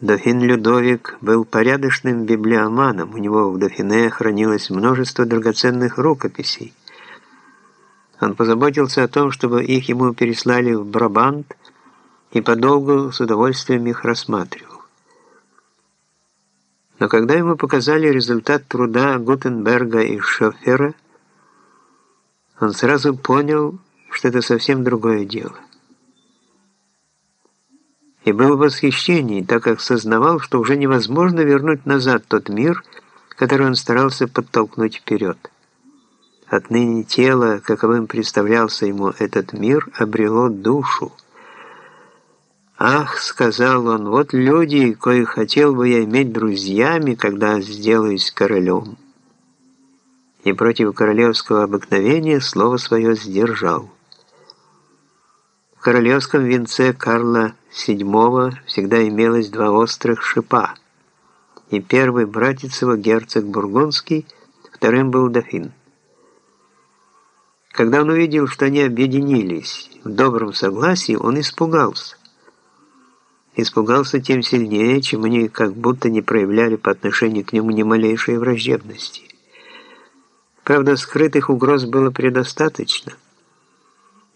Дофин Людовик был порядочным библиоманом, у него в Дофине хранилось множество драгоценных рукописей. Он позаботился о том, чтобы их ему переслали в Брабант, и подолгу с удовольствием их рассматривал. Но когда ему показали результат труда Гутенберга и Шофера, он сразу понял, что это совсем другое дело и был в восхищении, так как сознавал, что уже невозможно вернуть назад тот мир, который он старался подтолкнуть вперед. Отныне тело, каковым представлялся ему этот мир, обрело душу. «Ах», — сказал он, — «вот люди, коих хотел бы я иметь друзьями, когда сделаюсь королем». И против королевского обыкновения слово свое сдержал. Королевском венце Карла VII всегда имелось два острых шипа, и первый братец его, герцог Бургундский, вторым был дофин. Когда он увидел, что они объединились в добром согласии, он испугался. Испугался тем сильнее, чем они как будто не проявляли по отношению к нему ни малейшей враждебности. Правда, скрытых угроз было предостаточно –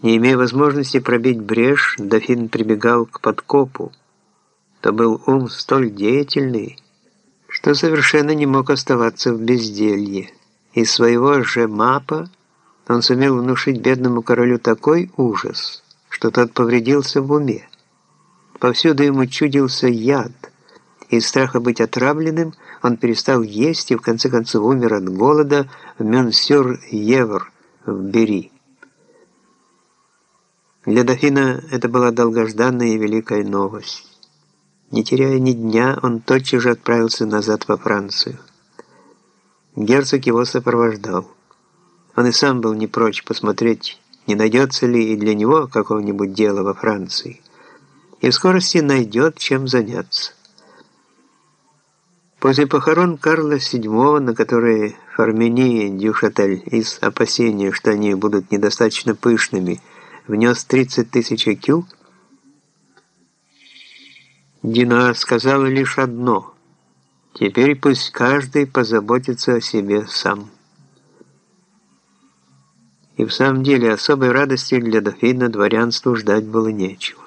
не имея возможности пробить брешь, дофин прибегал к подкопу. То был ум столь деятельный, что совершенно не мог оставаться в безделье. Из своего же мапа он сумел внушить бедному королю такой ужас, что тот повредился в уме. Повсюду ему чудился яд. Из страха быть отравленным он перестал есть и в конце концов умер от голода в Мюнсюр-Евр в Бери. Для дофина это была долгожданная и великая новость. Не теряя ни дня, он тотчас же отправился назад во Францию. Герцог его сопровождал. Он и сам был не прочь посмотреть, не найдется ли и для него какого-нибудь дела во Франции. И в скорости найдет, чем заняться. После похорон Карла VII, на которые Фармени Дюшатель из опасения, что они будут недостаточно пышными, внес 30 тысяч IQ, Дина сказала лишь одно. Теперь пусть каждый позаботится о себе сам. И в самом деле особой радости для дофина дворянству ждать было нечего.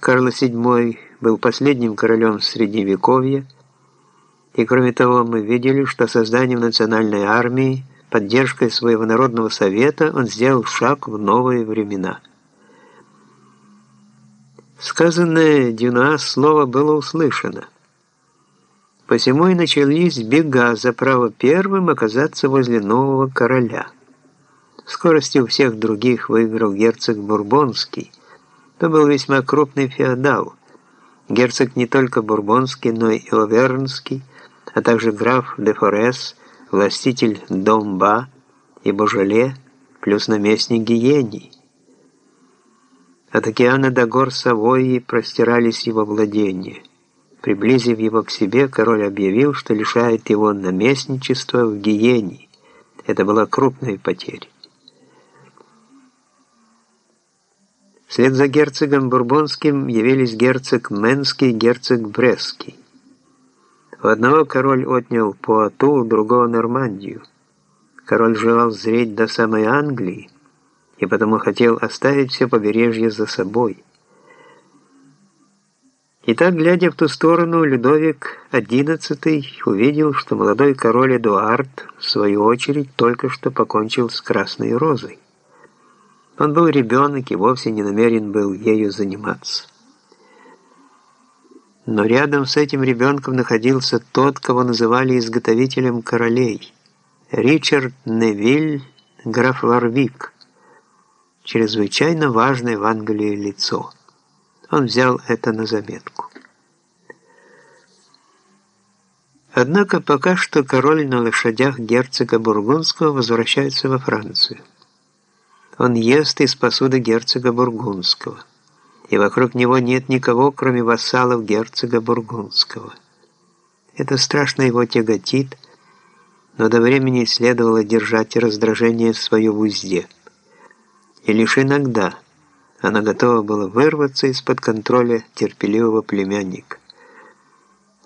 Карл VII был последним королем Средневековья, и кроме того мы видели, что созданием национальной армии поддержкой своего народного совета он сделал шаг в новые времена. Сказанное Дюна слово было услышано. Посему и начались бега за право первым оказаться возле нового короля. В скорости у всех других выиграл герцог Бурбонский. Это был весьма крупный феодал. Герцог не только Бурбонский, но и Овернский, а также граф де Форес – властитель Домба и Божоле, плюс наместник Гиений. От океана до гор Савойи простирались его владения. Приблизив его к себе, король объявил, что лишает его наместничества в Гиении. Это была крупная потеря. Вслед за герцогом Бурбонским явились герцог Менский и герцог Брестский. У одного король отнял Пуату, у другого Нормандию. Король желал зреть до самой Англии, и потому хотел оставить все побережье за собой. Итак, глядя в ту сторону, Людовик XI увидел, что молодой король Эдуард, в свою очередь, только что покончил с Красной Розой. Он был ребенок и вовсе не намерен был ею заниматься. Но рядом с этим ребенком находился тот, кого называли изготовителем королей. Ричард Невиль, граф Варвик. Чрезвычайно важное в Англии лицо. Он взял это на заметку. Однако пока что король на лошадях герцога Бургундского возвращается во Францию. Он ест из посуды герцога Бургундского и вокруг него нет никого, кроме вассалов герцога Бургундского. Это страшно его тяготит, но до времени следовало держать раздражение в узде. И лишь иногда она готова была вырваться из-под контроля терпеливого племянника.